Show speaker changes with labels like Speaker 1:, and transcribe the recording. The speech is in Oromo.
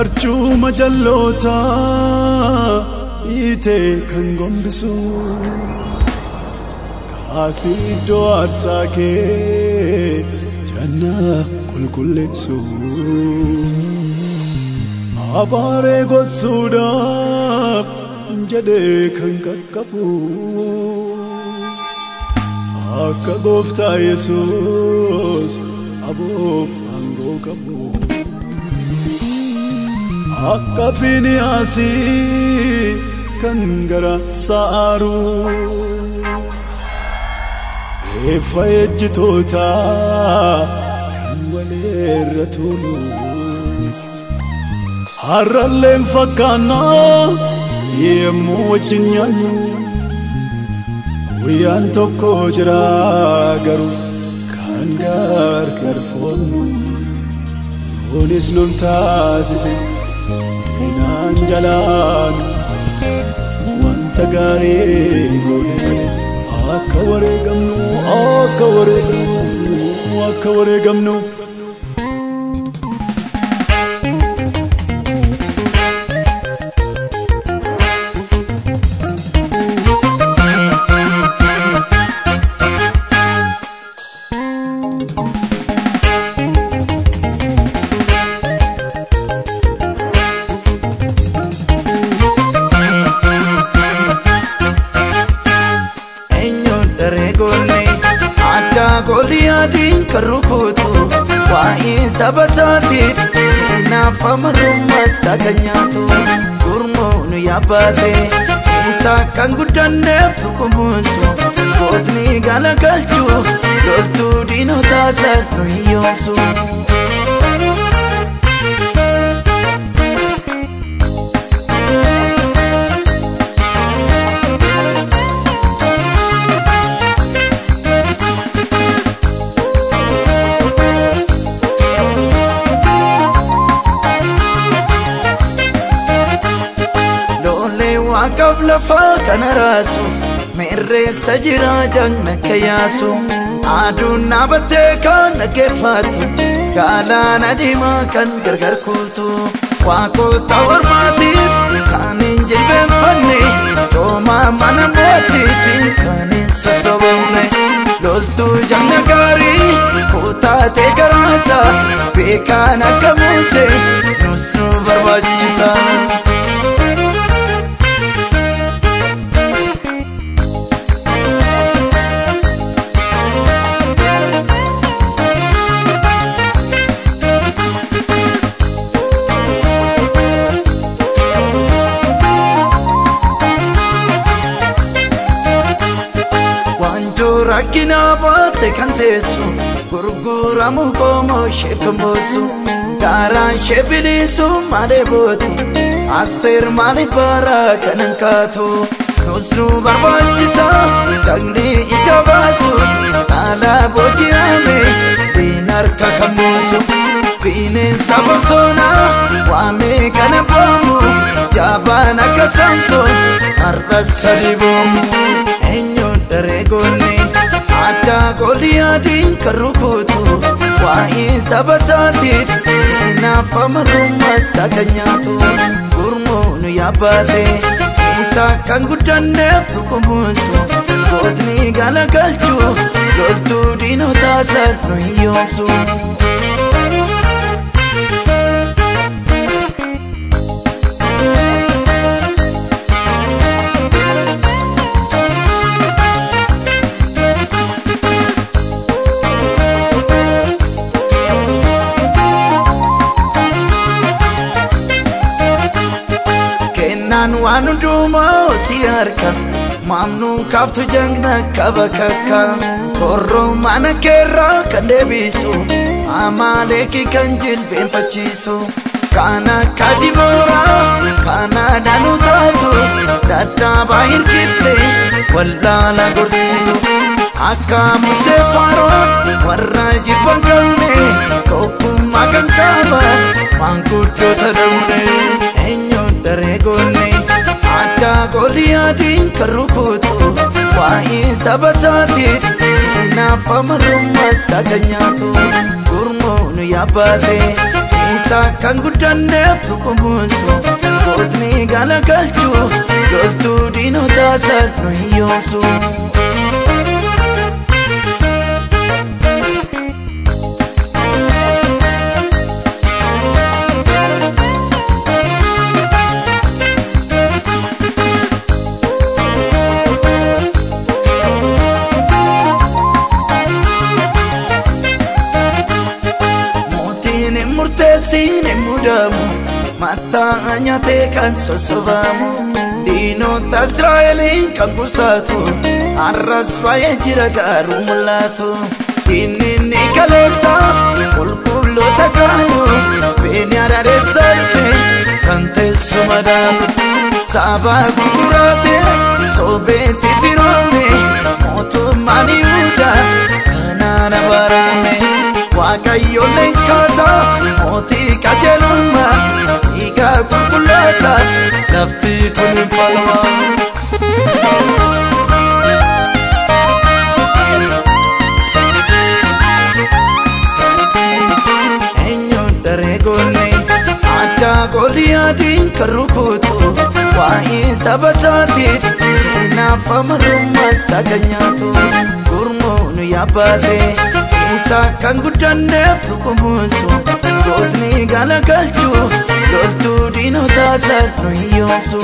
Speaker 1: Arcuuma jallootaa hiitee kan gombisu kaasii iddoo aarsaa kee jannaa qulqulleessu abaaree gossuudhaaf jedhee kan qaqqabu akka gooftaa yesus aboof aangoo qabu. akka fiiniyaasii kan gara sa'aaru eeffa ejjitoota kan waleerra tolu harralleen fakkaannaa yemmuu wajjin nyaannu guyyaan tokko jira garuu kan gargar foonnu kunis nun taasise. seenaan jalaan wanta gaarii goone akka wareegamnu akka wareegamnu akka wareegamnu.
Speaker 2: Goliyaadiin kan rukutu waa'ee saba isaatiif naafama rummasaa kan nyaatu gurmuun yaabbaate isaa kan guddanneef dhukumuusu gootni galagalchu loltuu diinotaa nu hiyyoomsu. Waaqaaf lafaa kana raasuuf mirreessa jira jagna kayyaasu aduun dhaabattee kan dhaggeeffatu galaana diimaa kan gargar kuutu waaqota ormaatiif kan hin jilbeenfanne coomaa mana mootiitiin kan hin sossobamne loltuu jagna gaarii kutaatee garaasa beekaan akka muuse nus nu barbaachisa. Rakkina baatte kan teessu gurguramu qomoo isheef kan boossu gaaraan ishee bilisu maalee bootu asteer maali baara kan hin kaatu nus nu barbaachisa jagni ija baasu dhaala booji'ame diin harka kan buusu bineensa bosonaa waamee kana boomu jaabaan akka saamsoon har'a sadi boomu eenyuun daree goonee addaa Goliyaadiin kan rukutu waa'ee saba isaatiif naafama rummasaa kan nyaatu gurmuun yaabbaate isaa kan guddanneef dhukumuusu gootni galagalchu loltuu diinotaa nu hiyyoomsu. kennaan waan hundumaa si harka maamnuu kaaftu jagna qaba kakka korroo mana keerraa kan deebisu amaaleeki kan jilbeenfachiisu kana kadibooraa kana danuu taatu daddaabaa hirkifte wallaala gorsitu akka musee faaroo warra jibban qabne tokkummaa kan qaban maanguddoota Goliyaadiin kan rukutu waa'ee saba isaatiif diinaaf amarrummaa isaa kan nyaatu gurmuun yaabbaate isaa kan guddanneef dhukkumuusu gootni gala galchuu loltuu diinotaa sarnu hiyyoomsu. mootiin mudamu mataa nyaatee kan sossobamu diinota israa'eliin kan kusaatu har'as baay'ee jira garuu mul'atu diinni ni kaleessa qulqulloota kaanu beeni arareessa dhufe kan teessuma dhaabu sabaa gurguraate soobeetti firoome kayyooleen kaasaa mootii qajeelummaa dhiigaa qulqulleetaaf lafti kun hin falmaa. goliyaadiin kan rukutu waa'ee saba isaatiif naaf amarummaa isaa kan nyaatu gurmuun yaabbaatee. Isaa kan guddanneef dhukkumuusu gootni gala galchuu loltuu diinotaa sarnu hiyyoomsu.